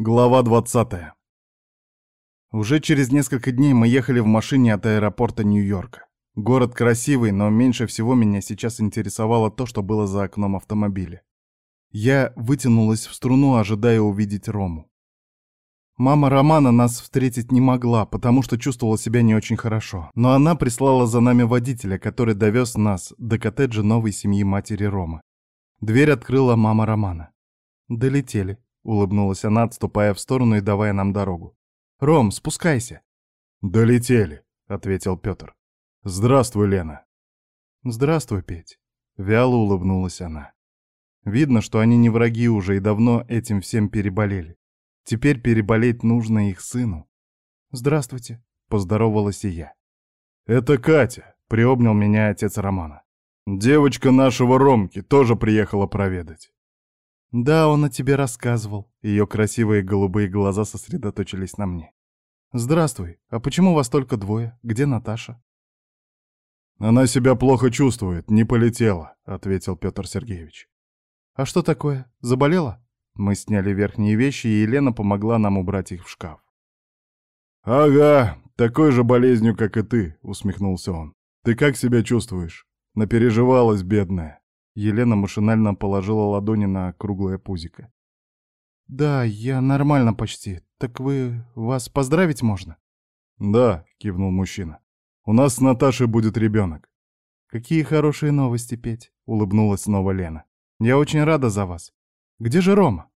Глава 20. Уже через несколько дней мы ехали в машине от аэропорта Нью-Йорка. Город красивый, но меньше всего меня сейчас интересовало то, что было за окном автомобиля. Я вытянулась в струну, ожидая увидеть Рому. Мама Романа нас встретить не могла, потому что чувствовала себя не очень хорошо, но она прислала за нами водителя, который довез нас до коттеджа новой семьи матери Ромы. Дверь открыла мама Романа. Долетели. — улыбнулась она, отступая в сторону и давая нам дорогу. «Ром, спускайся!» «Долетели», — ответил Петр. «Здравствуй, Лена». «Здравствуй, Петь», — вяло улыбнулась она. Видно, что они не враги уже и давно этим всем переболели. Теперь переболеть нужно их сыну. «Здравствуйте», — поздоровалась и я. «Это Катя», — приобнял меня отец Романа. «Девочка нашего Ромки тоже приехала проведать». «Да, он о тебе рассказывал». Ее красивые голубые глаза сосредоточились на мне. «Здравствуй. А почему вас только двое? Где Наташа?» «Она себя плохо чувствует, не полетела», — ответил Петр Сергеевич. «А что такое? Заболела?» Мы сняли верхние вещи, и Елена помогла нам убрать их в шкаф. «Ага, такой же болезнью, как и ты», — усмехнулся он. «Ты как себя чувствуешь? Напереживалась, бедная». Елена машинально положила ладони на круглое пузико. «Да, я нормально почти. Так вы... вас поздравить можно?» «Да», — кивнул мужчина. «У нас с Наташей будет ребенок». «Какие хорошие новости, Петь», — улыбнулась снова Лена. «Я очень рада за вас. Где же Рома?»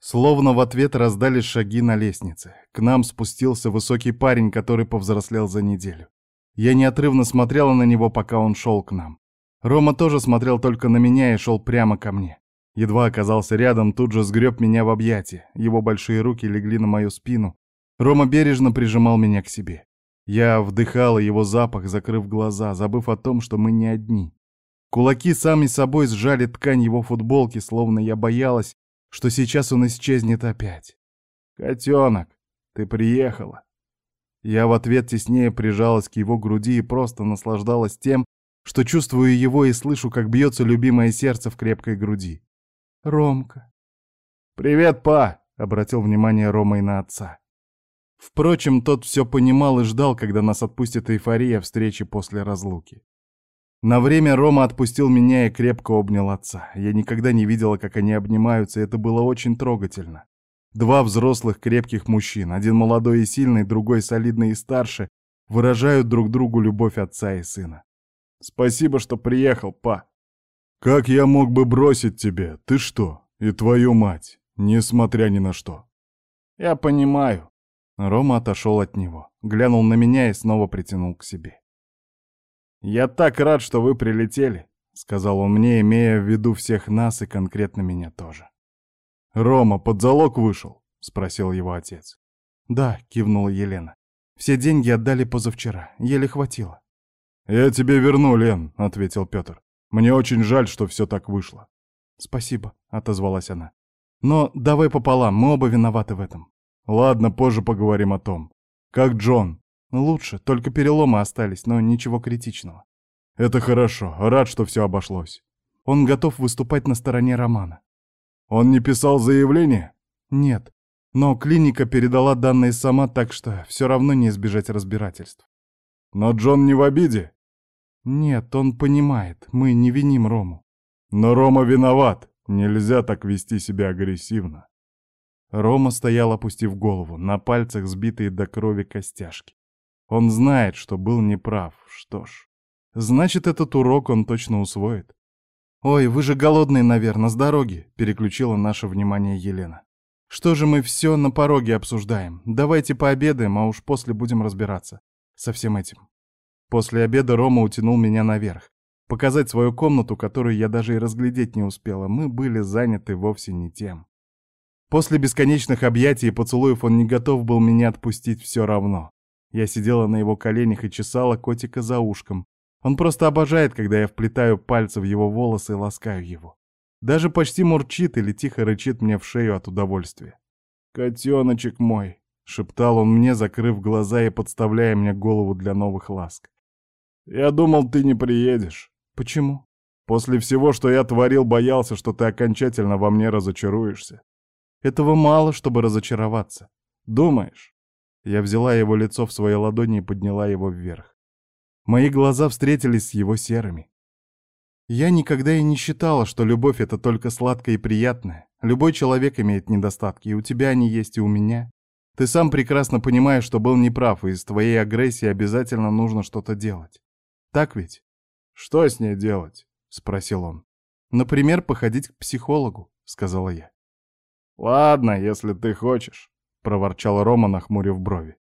Словно в ответ раздались шаги на лестнице. К нам спустился высокий парень, который повзрослел за неделю. Я неотрывно смотрела на него, пока он шел к нам. Рома тоже смотрел только на меня и шел прямо ко мне. Едва оказался рядом, тут же сгреб меня в объятия. Его большие руки легли на мою спину. Рома бережно прижимал меня к себе. Я вдыхала его запах, закрыв глаза, забыв о том, что мы не одни. Кулаки сами собой сжали ткань его футболки, словно я боялась, что сейчас он исчезнет опять. «Котенок, ты приехала!» Я в ответ теснее прижалась к его груди и просто наслаждалась тем, что чувствую его и слышу, как бьется любимое сердце в крепкой груди. «Ромка». «Привет, па!» — обратил внимание Рома и на отца. Впрочем, тот все понимал и ждал, когда нас отпустит эйфория встречи после разлуки. На время Рома отпустил меня и крепко обнял отца. Я никогда не видела, как они обнимаются, и это было очень трогательно. Два взрослых крепких мужчин, один молодой и сильный, другой солидный и старше, выражают друг другу любовь отца и сына. Спасибо, что приехал, па. Как я мог бы бросить тебя? Ты что? И твою мать, несмотря ни на что. Я понимаю. Рома отошел от него, глянул на меня и снова притянул к себе. «Я так рад, что вы прилетели», — сказал он мне, имея в виду всех нас и конкретно меня тоже. «Рома, под залог вышел?» — спросил его отец. «Да», — кивнула Елена. «Все деньги отдали позавчера, еле хватило». «Я тебе верну, Лен», — ответил Петр. «Мне очень жаль, что все так вышло». «Спасибо», — отозвалась она. «Но давай пополам, мы оба виноваты в этом». «Ладно, позже поговорим о том. Как Джон?» «Лучше, только переломы остались, но ничего критичного». «Это хорошо, рад, что все обошлось». «Он готов выступать на стороне Романа». «Он не писал заявление?» «Нет, но клиника передала данные сама, так что все равно не избежать разбирательств». «Но Джон не в обиде?» Нет, он понимает, мы не виним Рому. Но Рома виноват, нельзя так вести себя агрессивно. Рома стоял, опустив голову, на пальцах сбитые до крови костяшки. Он знает, что был неправ, что ж. Значит, этот урок он точно усвоит. «Ой, вы же голодные, наверное, с дороги», — переключила наше внимание Елена. «Что же мы все на пороге обсуждаем? Давайте пообедаем, а уж после будем разбираться со всем этим». После обеда Рома утянул меня наверх. Показать свою комнату, которую я даже и разглядеть не успела. Мы были заняты вовсе не тем. После бесконечных объятий и поцелуев он не готов был меня отпустить все равно. Я сидела на его коленях и чесала котика за ушком. Он просто обожает, когда я вплетаю пальцы в его волосы и ласкаю его. Даже почти мурчит или тихо рычит мне в шею от удовольствия. «Котеночек мой!» — шептал он мне, закрыв глаза и подставляя мне голову для новых ласк. «Я думал, ты не приедешь». «Почему?» «После всего, что я творил, боялся, что ты окончательно во мне разочаруешься. Этого мало, чтобы разочароваться. Думаешь? Я взяла его лицо в свои ладони и подняла его вверх. Мои глаза встретились с его серыми. Я никогда и не считала, что любовь — это только сладкое и приятное. Любой человек имеет недостатки, и у тебя они есть, и у меня. Ты сам прекрасно понимаешь, что был неправ, и из твоей агрессии обязательно нужно что-то делать. Так ведь? Что с ней делать? Спросил он. Например, походить к психологу, сказала я. Ладно, если ты хочешь, проворчал Рома, нахмурив брови.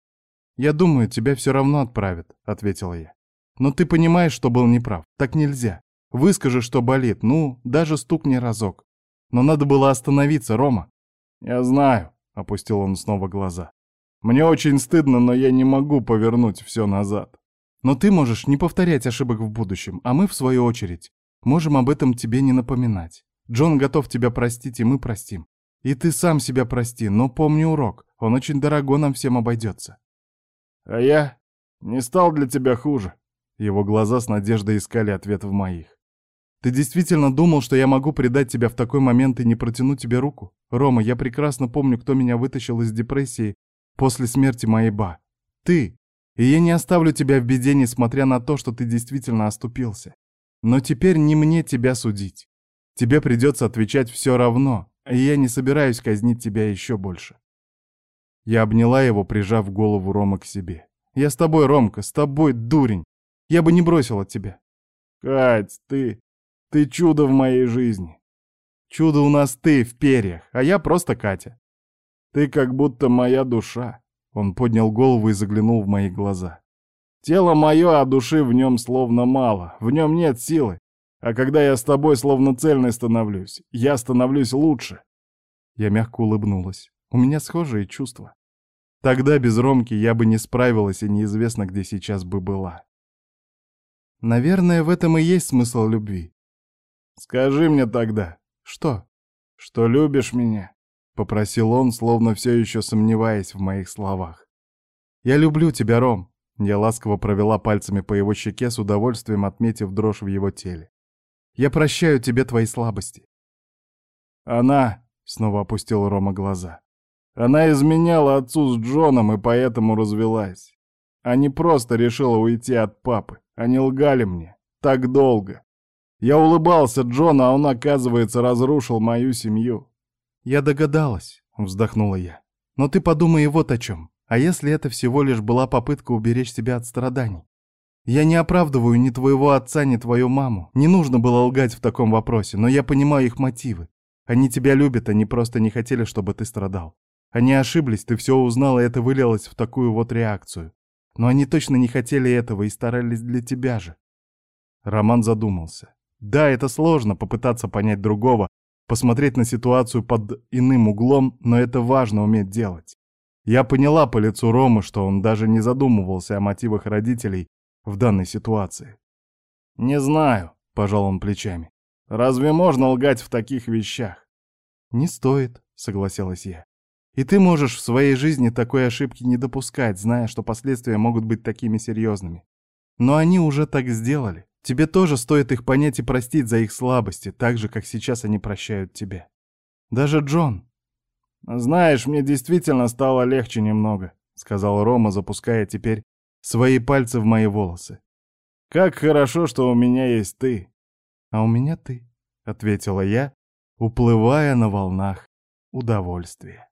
Я думаю, тебя все равно отправят, ответила я. Но ты понимаешь, что был неправ. Так нельзя. Выскажи, что болит, ну, даже стукни разок. Но надо было остановиться, Рома. Я знаю, опустил он снова глаза. Мне очень стыдно, но я не могу повернуть все назад. Но ты можешь не повторять ошибок в будущем, а мы, в свою очередь, можем об этом тебе не напоминать. Джон готов тебя простить, и мы простим. И ты сам себя прости, но помни урок, он очень дорого нам всем обойдется. А я не стал для тебя хуже. Его глаза с надеждой искали ответ в моих. Ты действительно думал, что я могу предать тебя в такой момент и не протянуть тебе руку? Рома, я прекрасно помню, кто меня вытащил из депрессии после смерти моей ба. Ты. И я не оставлю тебя в беде, несмотря на то, что ты действительно оступился. Но теперь не мне тебя судить. Тебе придется отвечать все равно, и я не собираюсь казнить тебя еще больше. Я обняла его, прижав голову Рома к себе. «Я с тобой, Ромка, с тобой, дурень! Я бы не бросила тебя!» «Кать, ты... Ты чудо в моей жизни. Чудо у нас ты в перьях, а я просто Катя. Ты как будто моя душа. Он поднял голову и заглянул в мои глаза. Тело мое, а души в нем словно мало, в нем нет силы. А когда я с тобой словно цельной становлюсь, я становлюсь лучше. Я мягко улыбнулась. У меня схожие чувства. Тогда без Ромки я бы не справилась и неизвестно, где сейчас бы была. Наверное, в этом и есть смысл любви. Скажи мне тогда. Что? Что любишь меня? Попросил он, словно все еще сомневаясь в моих словах. Я люблю тебя, Ром. Я ласково провела пальцами по его щеке, с удовольствием отметив дрожь в его теле. Я прощаю тебе твои слабости. Она, снова опустил Рома глаза. Она изменяла отцу с Джоном и поэтому развелась. Не просто решила уйти от папы. Они лгали мне. Так долго. Я улыбался Джону, а он, оказывается, разрушил мою семью. «Я догадалась», — вздохнула я. «Но ты подумай вот о чем. А если это всего лишь была попытка уберечь тебя от страданий? Я не оправдываю ни твоего отца, ни твою маму. Не нужно было лгать в таком вопросе, но я понимаю их мотивы. Они тебя любят, они просто не хотели, чтобы ты страдал. Они ошиблись, ты все узнал, и это вылилось в такую вот реакцию. Но они точно не хотели этого и старались для тебя же». Роман задумался. Да, это сложно попытаться понять другого, посмотреть на ситуацию под иным углом, но это важно уметь делать. Я поняла по лицу Ромы, что он даже не задумывался о мотивах родителей в данной ситуации. «Не знаю», — пожал он плечами. «Разве можно лгать в таких вещах?» «Не стоит», — согласилась я. «И ты можешь в своей жизни такой ошибки не допускать, зная, что последствия могут быть такими серьезными. Но они уже так сделали. Тебе тоже стоит их понять и простить за их слабости, так же, как сейчас они прощают тебя. Даже Джон. «Знаешь, мне действительно стало легче немного», — сказал Рома, запуская теперь свои пальцы в мои волосы. «Как хорошо, что у меня есть ты». «А у меня ты», — ответила я, уплывая на волнах удовольствия.